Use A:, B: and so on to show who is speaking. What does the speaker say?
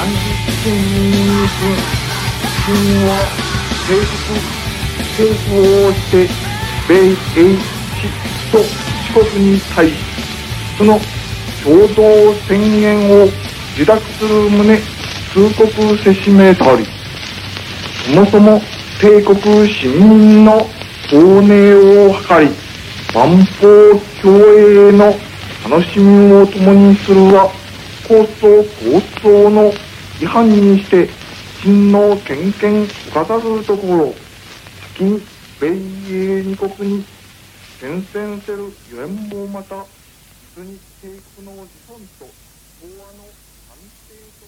A: 何日県に分金は政府政府をして米英地と四国に対しその共同宣言を受諾する旨通告せしめたり。そもそも帝国市民の亡命を図り万法共栄の楽しみを共にするは構想構想の違反にして真の権限不かざるところ。先に米英二国に宣戦せるゆえんもまた実に帝国の自尊と講和の安定と